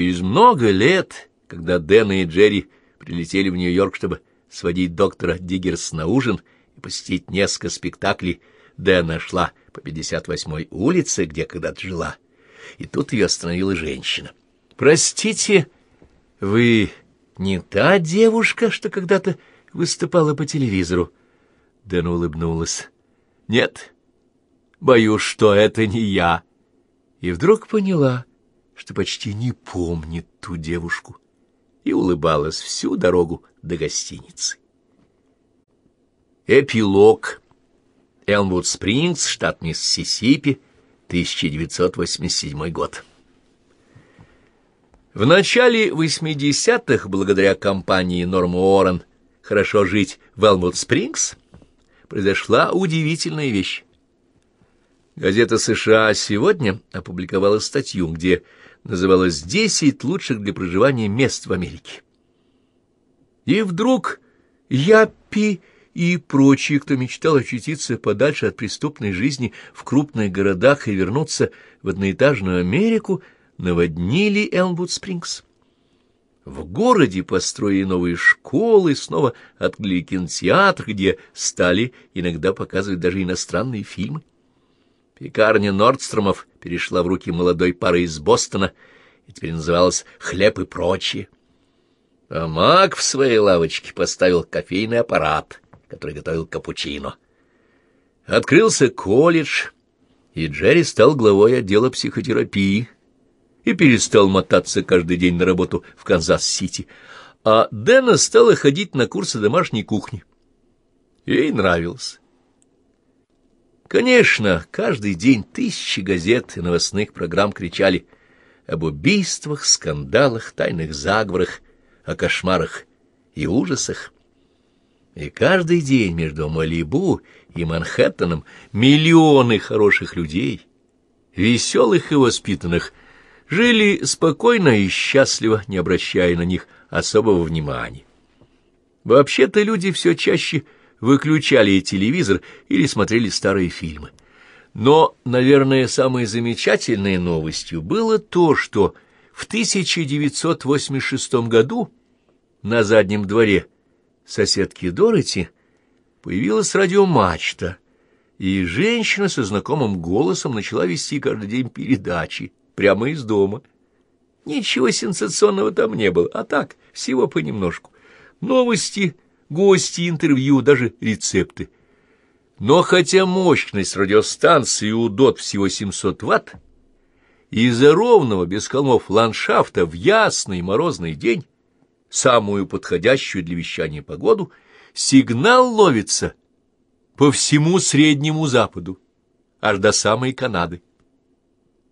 Через много лет, когда Дэна и Джерри прилетели в Нью-Йорк, чтобы сводить доктора Диггерс на ужин и посетить несколько спектаклей, Дэна шла по 58-й улице, где когда-то жила, и тут ее остановила женщина. «Простите, вы не та девушка, что когда-то выступала по телевизору?» Дэна улыбнулась. «Нет, боюсь, что это не я». И вдруг поняла, что почти не помнит ту девушку, и улыбалась всю дорогу до гостиницы. Эпилог. Элмвуд Спрингс, штат Миссисипи, 1987 год. В начале 80-х, благодаря компании Норм Уоррен «Хорошо жить в Элмвуд Спрингс», произошла удивительная вещь. Газета США «Сегодня» опубликовала статью, где называлось «10 лучших для проживания мест в Америке». И вдруг Яппи и прочие, кто мечтал очутиться подальше от преступной жизни в крупных городах и вернуться в одноэтажную Америку, наводнили Элмвуд-Спрингс. В городе построили новые школы, снова открыли кинотеатр, где стали иногда показывать даже иностранные фильмы. Пекарня Нордстромов перешла в руки молодой пары из Бостона и теперь называлась «Хлеб и прочее». А Мак в своей лавочке поставил кофейный аппарат, который готовил капучино. Открылся колледж, и Джерри стал главой отдела психотерапии и перестал мотаться каждый день на работу в Канзас-Сити, а Дэна стала ходить на курсы домашней кухни. Ей нравилось. Конечно, каждый день тысячи газет и новостных программ кричали об убийствах, скандалах, тайных заговорах, о кошмарах и ужасах. И каждый день между Малибу и Манхэттеном миллионы хороших людей, веселых и воспитанных, жили спокойно и счастливо, не обращая на них особого внимания. Вообще-то люди все чаще выключали телевизор или смотрели старые фильмы. Но, наверное, самой замечательной новостью было то, что в 1986 году на заднем дворе соседки Дороти появилась радиомачта, и женщина со знакомым голосом начала вести каждый день передачи прямо из дома. Ничего сенсационного там не было, а так, всего понемножку. Новости — гости, интервью, даже рецепты. Но хотя мощность радиостанции у ДОТ всего 700 ватт, из-за ровного, без холмов ландшафта в ясный морозный день, самую подходящую для вещания погоду, сигнал ловится по всему Среднему Западу, аж до самой Канады,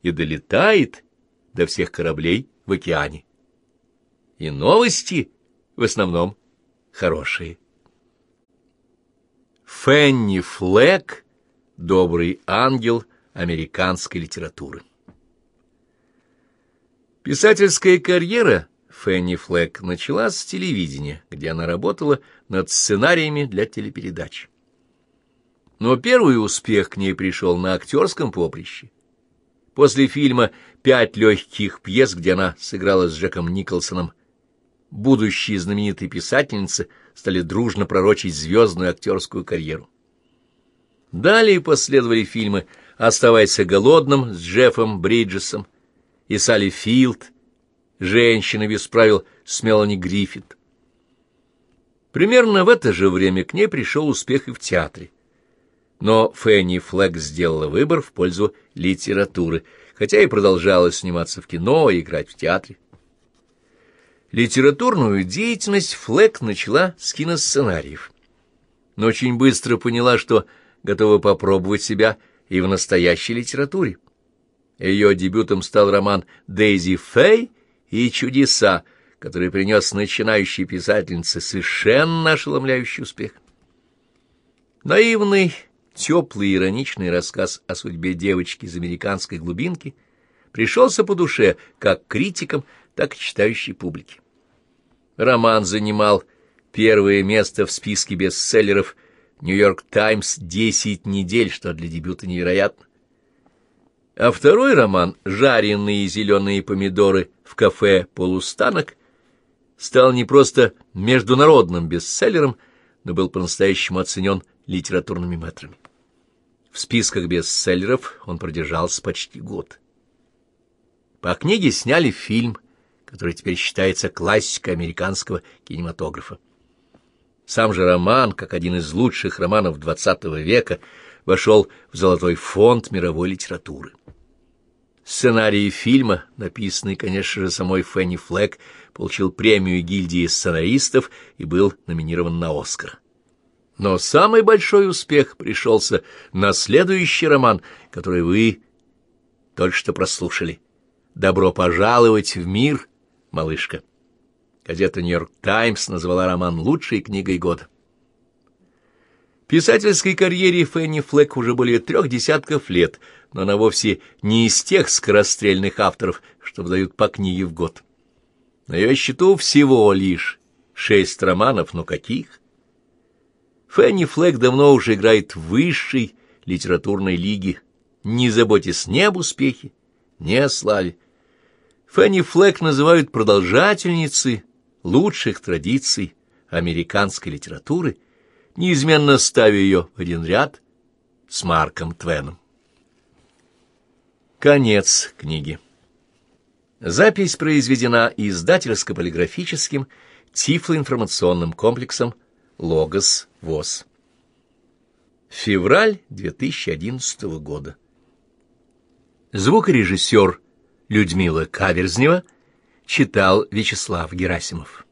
и долетает до всех кораблей в океане. И новости в основном хорошие. Фенни Флэк — добрый ангел американской литературы. Писательская карьера Фенни Флэк началась с телевидения, где она работала над сценариями для телепередач. Но первый успех к ней пришел на актерском поприще. После фильма «Пять легких пьес», где она сыграла с Джеком Николсоном будущие знаменитые писательницы стали дружно пророчить звездную актерскую карьеру. Далее последовали фильмы «Оставайся голодным» с Джеффом Бриджесом и Салли Филд, «Женщина без правил» с Мелани Гриффит. Примерно в это же время к ней пришел успех и в театре. Но Фенни Флэг сделала выбор в пользу литературы, хотя и продолжала сниматься в кино и играть в театре. Литературную деятельность Флэк начала с киносценариев, но очень быстро поняла, что готова попробовать себя и в настоящей литературе. Ее дебютом стал роман «Дейзи Фэй и чудеса», который принес начинающей писательнице совершенно ошеломляющий успех. Наивный, теплый, ироничный рассказ о судьбе девочки из американской глубинки пришелся по душе как критикам, так и читающей публике. Роман занимал первое место в списке бестселлеров «Нью-Йорк Таймс» десять недель, что для дебюта невероятно. А второй роман «Жареные зеленые помидоры в кафе «Полустанок» стал не просто международным бестселлером, но был по-настоящему оценен литературными метрами. В списках бестселлеров он продержался почти год. По книге сняли фильм, который теперь считается классикой американского кинематографа. Сам же роман, как один из лучших романов XX века, вошел в золотой фонд мировой литературы. Сценарий фильма, написанный, конечно же, самой Фенни Флэк, получил премию гильдии сценаристов и был номинирован на «Оскар». Но самый большой успех пришелся на следующий роман, который вы только что прослушали. «Добро пожаловать в мир, малышка». Газета «Нью-Йорк Таймс» назвала роман лучшей книгой года. Писательской карьере Фенни Флэк уже более трех десятков лет, но она вовсе не из тех скорострельных авторов, что выдают по книге в год. На ее счету всего лишь шесть романов, но каких? Фенни Флэк давно уже играет в высшей литературной лиге. Не заботясь ни об успехе, ни о славе. Фенни Флэк называют продолжательницей лучших традиций американской литературы, неизменно ставя ее в один ряд с Марком Твеном. Конец книги. Запись произведена издательско-полиграфическим тифлоинформационным комплексом Логос ВОЗ. Февраль 2011 года. Звукорежиссер Людмила Каверзнева читал Вячеслав Герасимов.